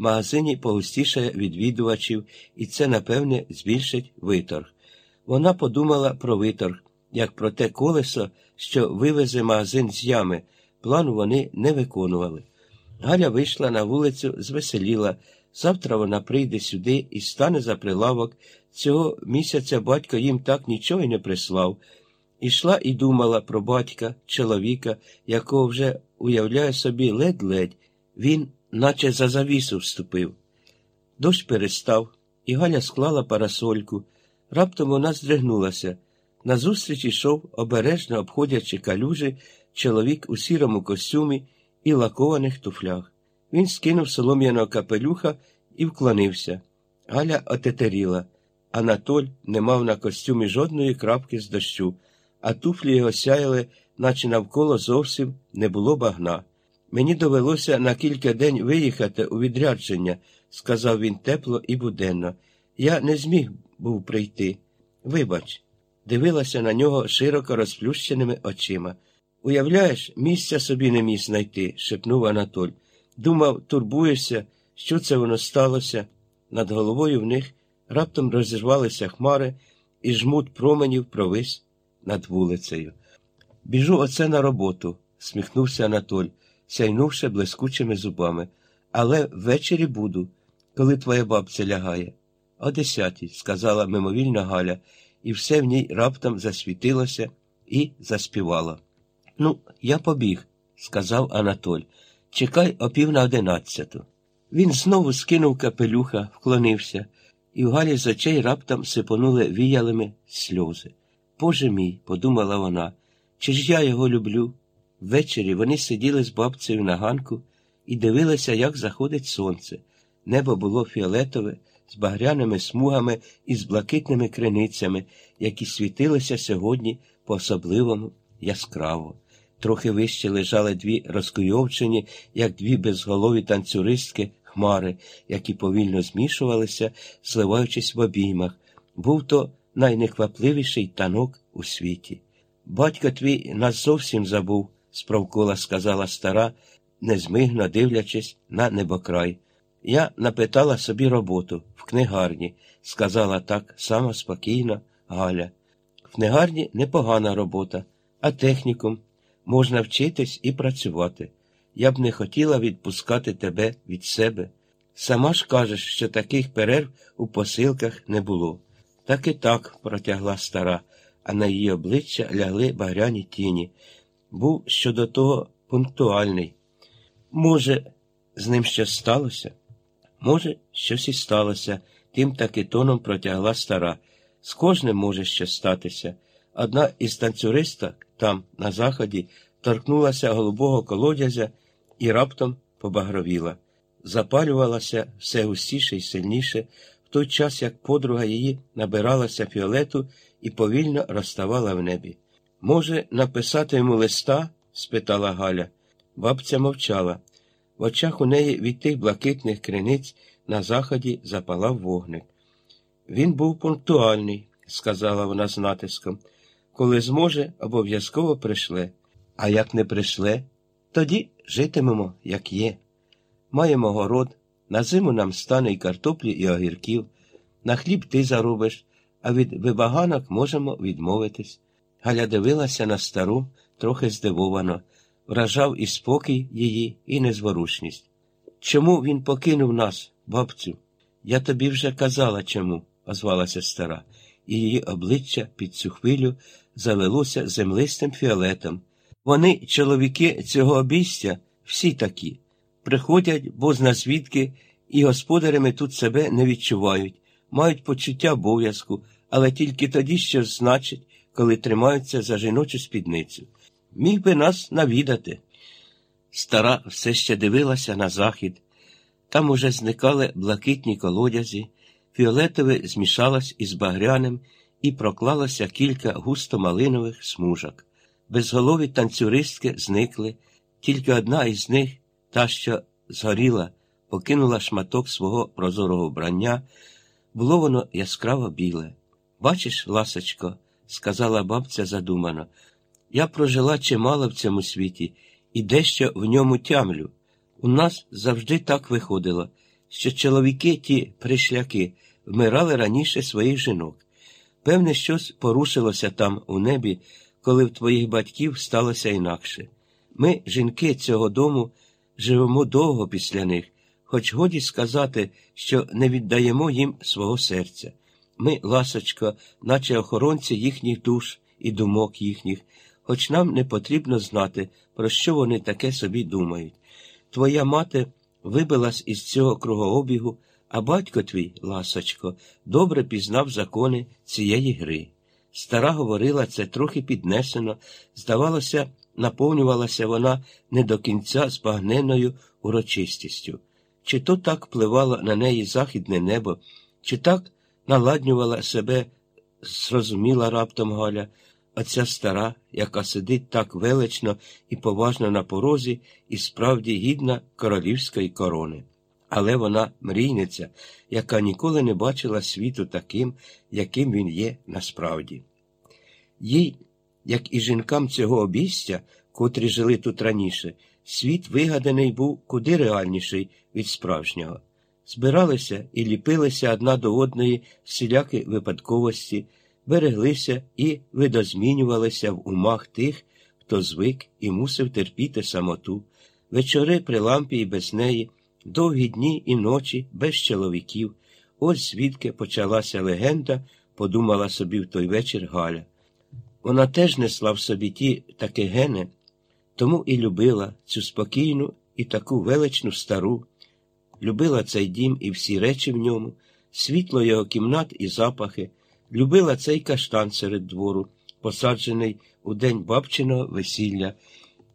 магазині погустішає відвідувачів, і це, напевне, збільшить виторг. Вона подумала про виторг, як про те колесо, що вивезе магазин з ями. Плану вони не виконували. Галя вийшла на вулицю, звеселіла. Завтра вона прийде сюди і стане за прилавок. Цього місяця батько їм так нічого й не прислав. Ішла і думала про батька, чоловіка, якого вже уявляє собі ледь-ледь. Він, наче за завісу, вступив. Дощ перестав, і Галя склала парасольку. Раптом вона здригнулася. Назустріч ішов, обережно обходячи калюжі, чоловік у сірому костюмі і лакованих туфлях. Він скинув солом'яного капелюха і вклонився. Галя отетеріла. Анатоль не мав на костюмі жодної крапки з дощу, а туфлі його сяяли, наче навколо зовсім не було багна. Мені довелося на кілька день виїхати у відрядження, сказав він тепло і буденно. Я не зміг був прийти. Вибач, дивилася на нього широко розплющеними очима. Уявляєш, місця собі не міг знайти, шепнув Анатоль. Думав, турбуєшся, що це воно сталося. Над головою в них раптом розірвалися хмари, і жмут променів провис над вулицею. Біжу оце на роботу, сміхнувся Анатоль, сяйнувши блискучими зубами. Але ввечері буду, коли твоя бабця лягає. О десятій, сказала мимовільна Галя, і все в ній раптом засвітилося і заспівало. Ну, я побіг, сказав Анатоль. Чекай о пів на одинадцяту. Він знову скинув капелюха, вклонився, і в Галі з очей раптом сипонули віялими сльози. Боже мій, подумала вона, чи ж я його люблю? Ввечері вони сиділи з бабцею на ганку і дивилися, як заходить сонце. Небо було фіолетове, з багряними смугами і з блакитними криницями, які світилися сьогодні по особливому яскраво. Трохи вище лежали дві розкуйовчені, як дві безголові танцюристки, хмари, які повільно змішувалися, сливаючись в обіймах. Був то найнеквапливіший танок у світі. Батько твій нас зовсім забув, справкола сказала стара, незмигно дивлячись на небокрай. Я напитала собі роботу в книгарні, сказала так само спокійно Галя. В книгарні непогана робота, а технікум можна вчитись і працювати. Я б не хотіла відпускати тебе від себе. Сама ж кажеш, що таких перерв у посилках не було. Так і так, протягла стара, а на її обличчя лягли багряні тіні. Був щодо того пунктуальний. Може, з ним щось сталося? Може, щось і сталося, тим таки тоном протягла стара. З кожним може щось статися. Одна із танцюристок там, на заході, торкнулася голубого колодязя і раптом побагровіла. Запалювалася все густіше і сильніше, в той час як подруга її набиралася фіолету і повільно розставала в небі. Може, написати йому листа? спитала Галя. Бабця мовчала. В очах у неї від тих блакитних криниць на заході запалав вогник. Він був пунктуальний, сказала вона з натиском. Коли зможе, обов'язково пришле. А як не пришле, тоді житимемо, як є. Маємо город, на зиму нам стане й картоплі, і огірків, на хліб ти заробиш, а від вибаганок можемо відмовитись. Галя дивилася на стару, трохи здивовано, вражав і спокій її, і незворушність. Чому він покинув нас, бабцю? Я тобі вже казала чому, озвалася стара, і її обличчя під цю хвилю залилося землистим фіолетом. Вони, чоловіки цього обійстя, всі такі. Приходять, бо зна звідки, і господарями тут себе не відчувають, мають почуття обов'язку, але тільки тоді щось значить, коли тримаються за жіночу спідницю. Міг би нас навідати. Стара все ще дивилася на захід. Там уже зникали блакитні колодязі, фіолетове змішалось із багряним і проклалося кілька густо малинових смужок. Безголові танцюристки зникли, тільки одна із них, та, що згоріла, покинула шматок свого прозорого вбрання, було воно яскраво біле. Бачиш, ласочко, сказала бабця задумано, я прожила чимало в цьому світі і дещо в ньому тямлю. У нас завжди так виходило. що чоловіки ті пришляки вмирали раніше своїх жінок. Певне, щось порушилося там у небі, коли в твоїх батьків сталося інакше. Ми, жінки цього дому, живемо довго після них, хоч годі сказати, що не віддаємо їм свого серця. Ми, ласочко, наче охоронці їхніх душ і думок їхніх, хоч нам не потрібно знати, про що вони таке собі думають. Твоя мати вибилась із цього кругообігу, а батько твій, ласочко, добре пізнав закони цієї гри. Стара говорила це трохи піднесено, здавалося, наповнювалася вона не до кінця збагненою урочистістю. Чи то так пливало на неї західне небо, чи так наладнювала себе, зрозуміла раптом Галя, оця стара, яка сидить так велично і поважно на порозі, і справді гідна королівської корони. Але вона мрійниця, яка ніколи не бачила світу таким, яким він є насправді. Їй, як і жінкам цього обійстя, котрі жили тут раніше, світ вигаданий був куди реальніший від справжнього. Збиралися і ліпилися одна до одної всілякі випадковості, береглися і видозмінювалися в умах тих, хто звик і мусив терпіти самоту, вечори при лампі і без неї, довгі дні і ночі без чоловіків. Ось звідки почалася легенда, подумала собі в той вечір Галя. Вона теж несла в собі ті такі гени, тому і любила цю спокійну і таку величну стару, любила цей дім і всі речі в ньому, світло його кімнат і запахи, любила цей каштан серед двору, посаджений у день бабчиного весілля,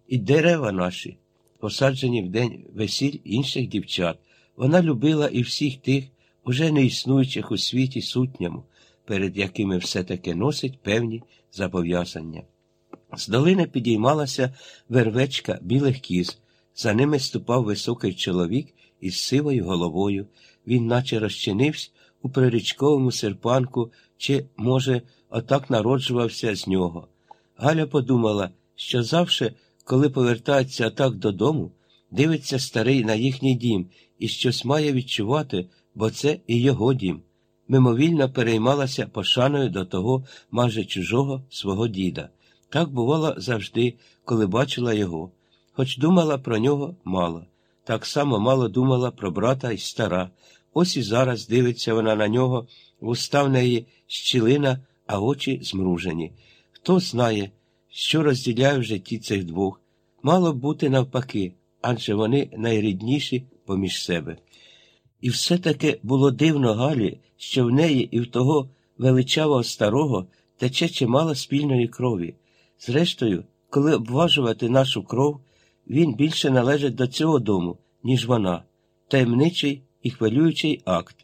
і дерева наші, посаджені в день весіль інших дівчат. Вона любила і всіх тих, уже не існуючих у світі сутньому, перед якими все таки носить певні зобов'язання. З долини підіймалася вервечка білих кіз, за ними ступав високий чоловік із сивою головою. Він наче розчинився у прирічковому серпанку, чи, може, отак народжувався з нього. Галя подумала, що завше, коли повертається отак додому, дивиться старий на їхній дім і щось має відчувати, бо це і його дім. Мимовільно переймалася пошаною до того майже чужого свого діда. Так бувало завжди, коли бачила його, хоч думала про нього мало. Так само мало думала про брата і стара. Ось і зараз дивиться вона на нього, вуста в неї щілина, а очі змружені. Хто знає, що розділяє в житті цих двох. Мало б бути навпаки, адже вони найрідніші поміж себе. І все таки було дивно Галі, що в неї і в того величавого старого тече чимало спільної крові. Зрештою, коли обважувати нашу кров, він більше належить до цього дому, ніж вона, таємничий і хвилюючий акт,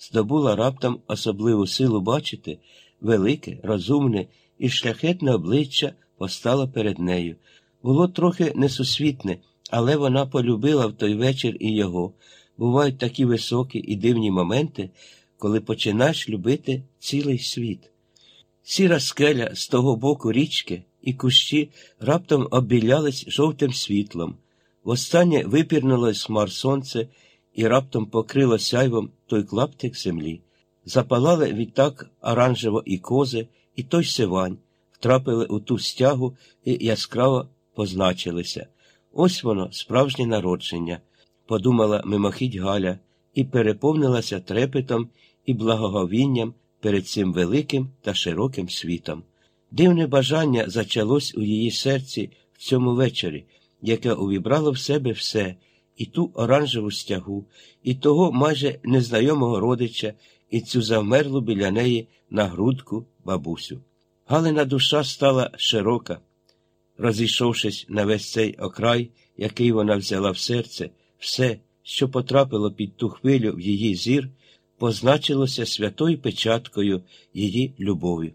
здобула раптом особливу силу бачити, велике, розумне і шляхетне обличчя постало перед нею. Було трохи несусвітне, але вона полюбила в той вечір і його. Бувають такі високі і дивні моменти, коли починаєш любити цілий світ. Сіра скеля з того боку річки і кущі раптом оббілялись жовтим світлом. Востаннє випірнуло з хмар сонце і раптом покрило сяйвом той клаптик землі. Запалали відтак оранжево і кози, і той сивань, втрапили у ту стягу і яскраво позначилися. Ось воно, справжнє народження, подумала мимохідь Галя, і переповнилася трепетом і благоговінням перед цим великим та широким світом. Дивне бажання зачалось у її серці в цьому вечорі, яке увібрало в себе все, і ту оранжеву стягу, і того майже незнайомого родича, і цю завмерлу біля неї на грудку бабусю. Галина душа стала широка, розійшовшись на весь цей окрай, який вона взяла в серце, все, що потрапило під ту хвилю в її зір, позначилося святою печаткою її любові.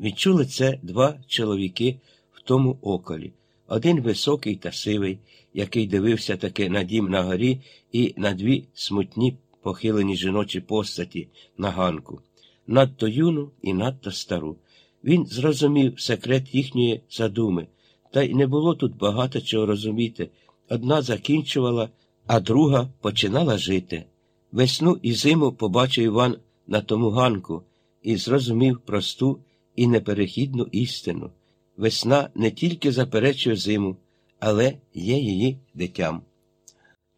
Відчули це два чоловіки в тому околі один високий та сивий, який дивився таки на дім на горі і на дві смутні похилені жіночі постаті на ганку, надто юну і надто стару. Він зрозумів секрет їхньої задуми, та й не було тут багато чого розуміти. Одна закінчувала, а друга починала жити. Весну і зиму побачив Іван на тому ганку і зрозумів просту і неперехідну істину. Весна не тільки заперечує зиму, але є її дитям.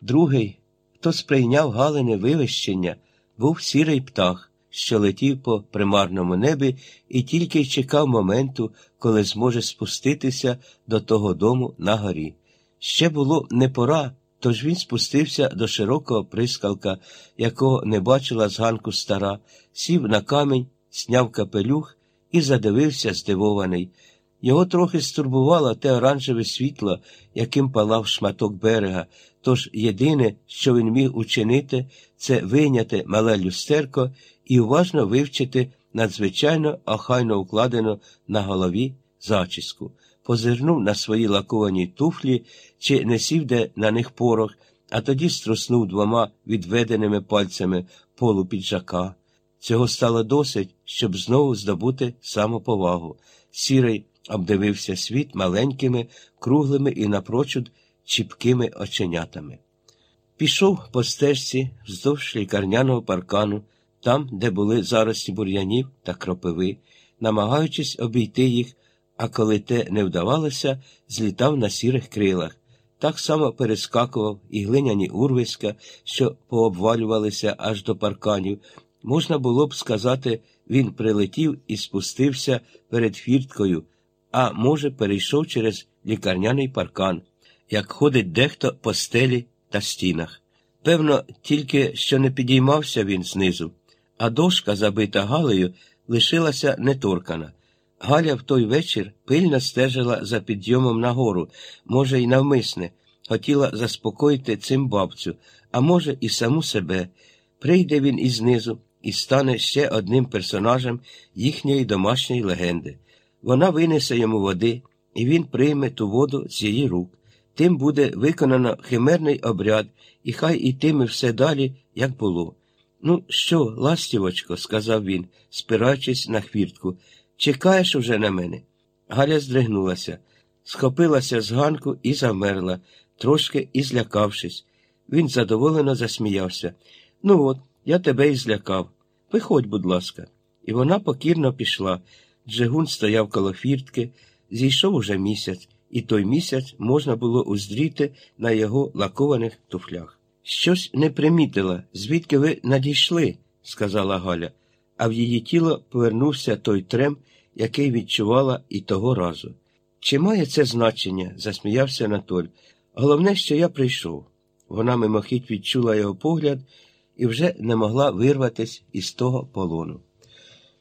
Другий, хто сприйняв Галине вивищення, був сірий птах, що летів по примарному небі і тільки й чекав моменту, коли зможе спуститися до того дому на горі. Ще було не пора, тож він спустився до широкого прискалка, якого не бачила з ганку стара, сів на камінь, сняв капелюх і задивився здивований. Його трохи стурбувало те оранжеве світло, яким палав шматок берега, тож єдине, що він міг учинити, це вийняти мале люстерко і уважно вивчити надзвичайно охайно укладену на голові зачіску. Позирнув на свої лаковані туфлі, чи не сів де на них порох, а тоді струснув двома відведеними пальцями полу піджака. Цього стало досить, щоб знову здобути самоповагу. Сірий обдивився світ маленькими, круглими і напрочуд чіпкими оченятами. Пішов по стежці вздовж лікарняного паркану, там, де були зарості бур'янів та кропиви, намагаючись обійти їх, а коли те не вдавалося, злітав на сірих крилах. Так само перескакував і глиняні урвиська, що пообвалювалися аж до парканів. Можна було б сказати, він прилетів і спустився перед фірткою, а може, перейшов через лікарняний паркан, як ходить дехто по стелі та стінах. Певно, тільки що не підіймався він знизу, а дошка, забита Галею, лишилася неторкана. Галя в той вечір пильно стежила за підйомом нагору, може, й навмисне, хотіла заспокоїти цим бабцю, а може, і саму себе. Прийде він і знизу і стане ще одним персонажем їхньої домашньої легенди. Вона винесе йому води, і він прийме ту воду з її рук. Тим буде виконано химерний обряд, і хай ітиме все далі, як було. Ну, що, ластівочко, сказав він, спираючись на хвіртку, чекаєш уже на мене? Галя здригнулася, схопилася з ганку і замерла, трошки і злякавшись. Він задоволено засміявся. Ну от, я тебе і злякав. Виходь, будь ласка. І вона покірно пішла. Джигун стояв коло фіртки, зійшов уже місяць, і той місяць можна було уздріти на його лакованих туфлях. Щось не примітила, звідки ви надійшли, сказала Галя, а в її тіло повернувся той трем, який відчувала і того разу. Чи має це значення? засміявся Анатоль. Головне, що я прийшов. Вона мимохідь відчула його погляд і вже не могла вирватися із того полону.